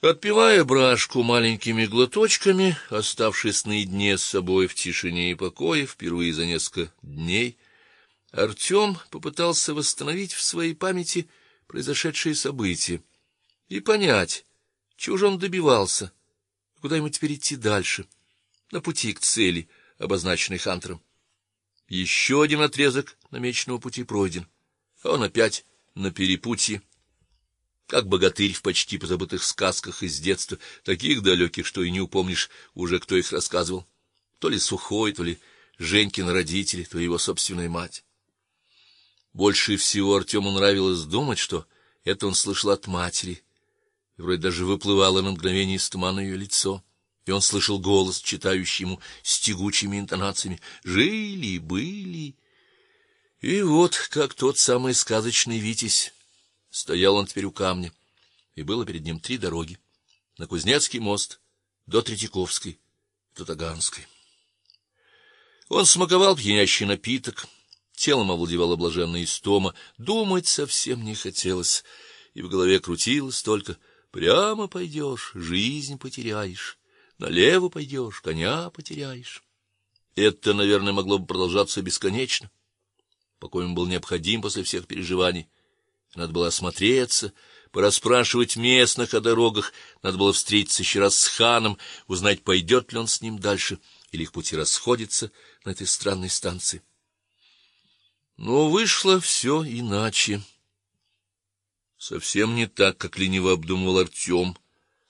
Отпивая брашку маленькими глоточками, оставшись наедине с собой в тишине и покое впервые за несколько дней, Артем попытался восстановить в своей памяти произошедшие события и понять, чего же он добивался, куда ему теперь идти дальше, на пути к цели, обозначенной Хантером. Еще один отрезок намеченного пути пройден, а он опять на перепутье как богатырь в почти позабытых сказках из детства, таких далеких, что и не упомнишь уже, кто их рассказывал. То ли Сухой, то ли Женькин родители, то его собственная мать. Больше всего Артему нравилось думать, что это он слышал от матери. И вроде даже выплывало на мгновение из тумана ее лицо, и он слышал голос, читающий ему с тягучими интонациями: "Жили, были". И вот, как тот самый сказочный Витязь Стоял он теперь у камня, и было перед ним три дороги: на Кузнецкий мост, до Третьяковской, до Таганской. Он смаковал пьянящий напиток, телом овладевала блаженная истома, думать совсем не хотелось, и в голове крутилось только: прямо пойдешь, жизнь потеряешь, налево пойдешь, коня потеряешь. Это, наверное, могло бы продолжаться бесконечно. Покой ему был необходим после всех переживаний. Надо было осмотреться, пораспрашивать местных о дорогах, надо было встретиться еще раз с ханом, узнать, пойдет ли он с ним дальше, или их пути расходятся на этой странной станции. Но вышло все иначе. Совсем не так, как лениво обдумывал Артем,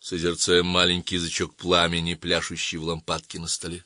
созерцая маленький язычок пламени, пляшущий в лампадке на столе.